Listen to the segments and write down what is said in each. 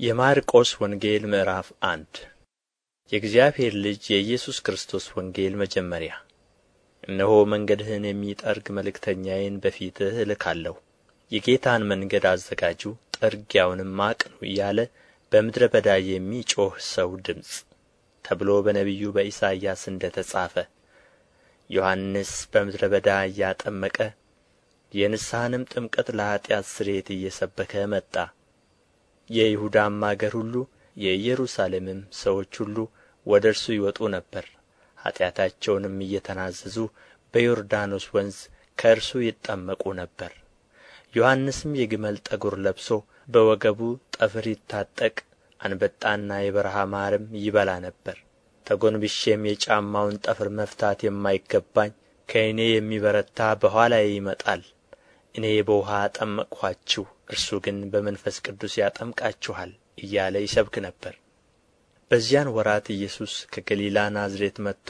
የማርቆስ ወንጌል ምዕራፍ አንድ። የእግዚአብሔር ልጅ የኢየሱስ ክርስቶስ ወንጌል መጀመሪያ። እነሆ መንገድህን የሚጠርግ መልእክተኛዬን በፊትህ እልካለሁ። የጌታን መንገድ አዘጋጁ ጥርጊያውንም አቅኑ እያለ በምድረ በዳ የሚጮኽ ሰው ድምፅ ተብሎ በነቢዩ በኢሳይያስ እንደ ተጻፈ ዮሐንስ በምድረ በዳ እያጠመቀ የንስሐንም ጥምቀት ለኃጢአት ስርየት እየሰበከ መጣ የይሁዳም አገር ሁሉ የኢየሩሳሌምም ሰዎች ሁሉ ወደ እርሱ ይወጡ ነበር። ኃጢአታቸውንም እየተናዘዙ በዮርዳኖስ ወንዝ ከእርሱ ይጠመቁ ነበር። ዮሐንስም የግመል ጠጉር ለብሶ በወገቡ ጠፍር ይታጠቅ አንበጣና የበረሃ ማርም ይበላ ነበር። ተጎንብሼም የጫማውን ጠፍር መፍታት የማይገባኝ ከእኔ የሚበረታ በኋላዬ ይመጣል። እኔ በውኃ አጠመቅኋችሁ እርሱ ግን በመንፈስ ቅዱስ ያጠምቃችኋል እያለ ይሰብክ ነበር። በዚያን ወራት ኢየሱስ ከገሊላ ናዝሬት መጥቶ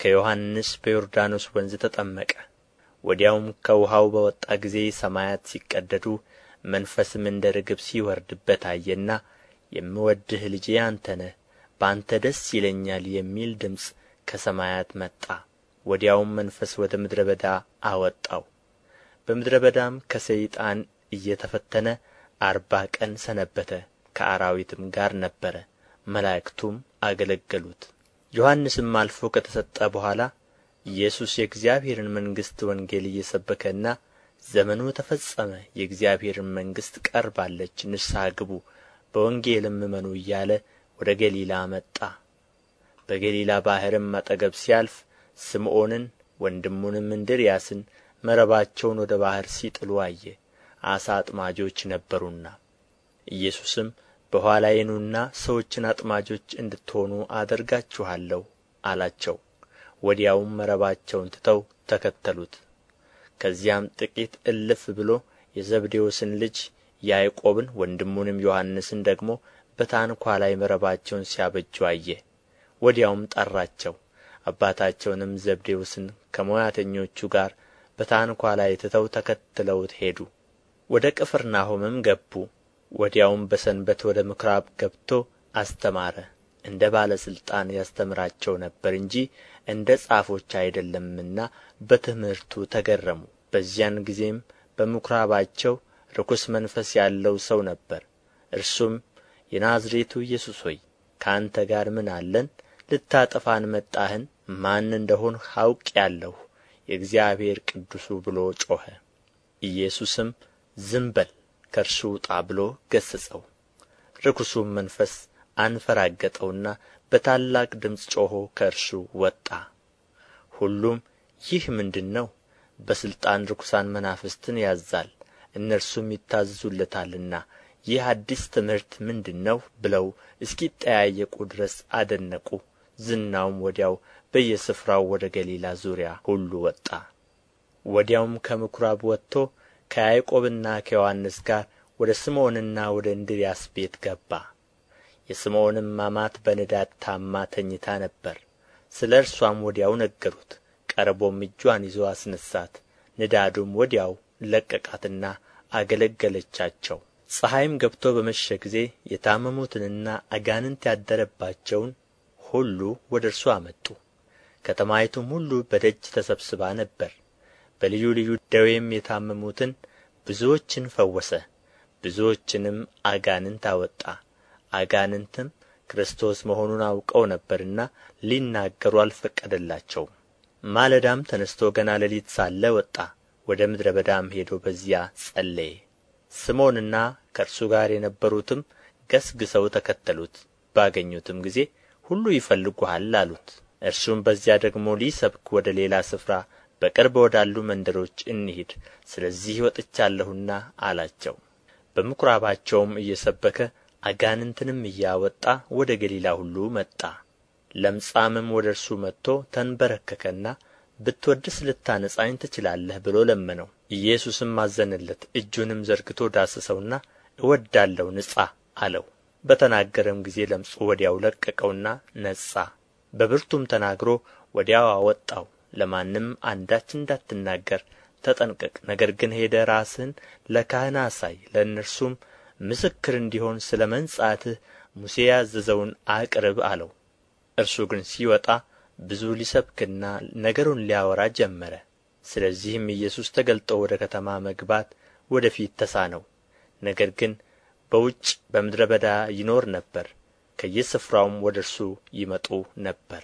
ከዮሐንስ በዮርዳኖስ ወንዝ ተጠመቀ። ወዲያውም ከውኃው በወጣ ጊዜ ሰማያት ሲቀደዱ መንፈስም እንደ ርግብ ሲወርድበት አየና የምወድህ ልጄ አንተ ነህ በአንተ ደስ ይለኛል የሚል ድምፅ ከሰማያት መጣ። ወዲያውም መንፈስ ወደ ምድረ በዳ አወጣው። በምድረ በዳም ከሰይጣን እየተፈተነ አርባ ቀን ሰነበተ ከአራዊትም ጋር ነበረ መላእክቱም አገለገሉት። ዮሐንስም አልፎ ከተሰጠ በኋላ ኢየሱስ የእግዚአብሔርን መንግሥት ወንጌል እየሰበከና ዘመኑ ተፈጸመ የእግዚአብሔርን መንግሥት ቀርባለች ንስሐ ግቡ በወንጌልም እመኑ እያለ ወደ ገሊላ መጣ። በገሊላ ባሕርም አጠገብ ሲያልፍ ስምዖንን ወንድሙንም እንድርያስን መረባቸውን ወደ ባሕር ሲጥሉ አየ ዓሣ አጥማጆች ነበሩና። ኢየሱስም በኋላዬ ኑና ሰዎችን አጥማጆች እንድትሆኑ አደርጋችኋለሁ አላቸው። ወዲያውም መረባቸውን ትተው ተከተሉት። ከዚያም ጥቂት እልፍ ብሎ የዘብዴዎስን ልጅ ያዕቆብን ወንድሙንም ዮሐንስን ደግሞ በታንኳ ላይ መረባቸውን ሲያበጁ አየ። ወዲያውም ጠራቸው። አባታቸውንም ዘብዴዎስን ከሞያተኞቹ ጋር በታንኳ ላይ ትተው ተከትለውት ሄዱ ወደ ቅፍርናሆምም ገቡ። ወዲያውም በሰንበት ወደ ምኵራብ ገብቶ አስተማረ። እንደ ባለ ሥልጣን ያስተምራቸው ነበር እንጂ እንደ ጻፎች አይደለምና በትምህርቱ ተገረሙ። በዚያን ጊዜም በምኵራባቸው ርኩስ መንፈስ ያለው ሰው ነበረ እርሱም የናዝሬቱ ኢየሱስ ሆይ ከአንተ ጋር ምን አለን? ልታጠፋን መጣህን? ማን እንደ ሆንህ አውቄአለሁ። የእግዚአብሔር ቅዱሱ ብሎ ጮኸ። ኢየሱስም ዝም በል ከእርሱ ውጣ ብሎ ገሠጸው። ርኩሱም መንፈስ አንፈራገጠውና በታላቅ ድምፅ ጮኾ ከእርሱ ወጣ። ሁሉም ይህ ምንድር ነው በሥልጣን ርኩሳን መናፍስትን ያዛል እነርሱም ይታዘዙለታልና ይህ አዲስ ትምህርት ምንድር ነው ብለው እስኪጠያየቁ ድረስ አደነቁ። ዝናውም ወዲያው በየስፍራው ወደ ገሊላ ዙሪያ ሁሉ ወጣ። ወዲያውም ከምኵራብ ወጥቶ ከያዕቆብና ከዮሐንስ ጋር ወደ ስምዖንና ወደ እንድርያስ ቤት ገባ። የስምዖንም አማት በንዳድ ታማ ተኝታ ነበር። ስለ እርሷም ወዲያው ነገሩት። ቀርቦም እጇን ይዞ አስነሣት ንዳዱም ወዲያው ለቀቃትና አገለገለቻቸው። ፀሐይም ገብቶ በመሸ ጊዜ የታመሙትንና አጋንንት ያደረባቸውን ሁሉ ወደ እርሱ አመጡ። ከተማይቱም ሁሉ በደጅ ተሰብስባ ነበር በልዩ ልዩ ደዌም የታመሙትን ብዙዎችን ፈወሰ። ብዙዎችንም አጋንንት አወጣ። አጋንንትም ክርስቶስ መሆኑን አውቀው ነበርና ሊናገሩ አልፈቀደላቸውም። ማለዳም ተነስቶ ገና ሌሊት ሳለ ወጣ። ወደ ምድረ በዳም ሄዶ በዚያ ጸለየ። ስምዖንና ከእርሱ ጋር የነበሩትም ገስግሰው ተከተሉት። ባገኙትም ጊዜ ሁሉ ይፈልጉሃል አሉት። እርሱም በዚያ ደግሞ ሊሰብክ ወደ ሌላ ስፍራ በቅርብ ወዳሉ መንደሮች እንሂድ ስለዚህ ወጥቻለሁና አላቸው። በምኵራባቸውም እየሰበከ አጋንንትንም እያወጣ ወደ ገሊላ ሁሉ መጣ። ለምጻምም ወደ እርሱ መጥቶ ተንበረከከና ብትወድስ ልታነጻኝ ትችላለህ ብሎ ለመነው። ኢየሱስም አዘነለት እጁንም ዘርግቶ ዳሰሰውና እወዳለሁ ንጻ አለው። በተናገረም ጊዜ ለምጹ ወዲያው ለቀቀውና ነጻ በብርቱም ተናግሮ ወዲያው አወጣው ለማንም አንዳች እንዳትናገር ተጠንቀቅ። ነገር ግን ሄደህ ራስህን ለካህን አሳይ ለእነርሱም ምስክር እንዲሆን ስለ መንጻትህ ሙሴ ያዘዘውን አቅርብ አለው። እርሱ ግን ሲወጣ ብዙ ሊሰብክና ነገሩን ሊያወራ ጀመረ። ስለዚህም ኢየሱስ ተገልጦ ወደ ከተማ መግባት ወደ ፊት ተሳነው። ነገር ግን በውጭ በምድረ በዳ ይኖር ነበር ከየስፍራውም ወደ እርሱ ይመጡ ነበር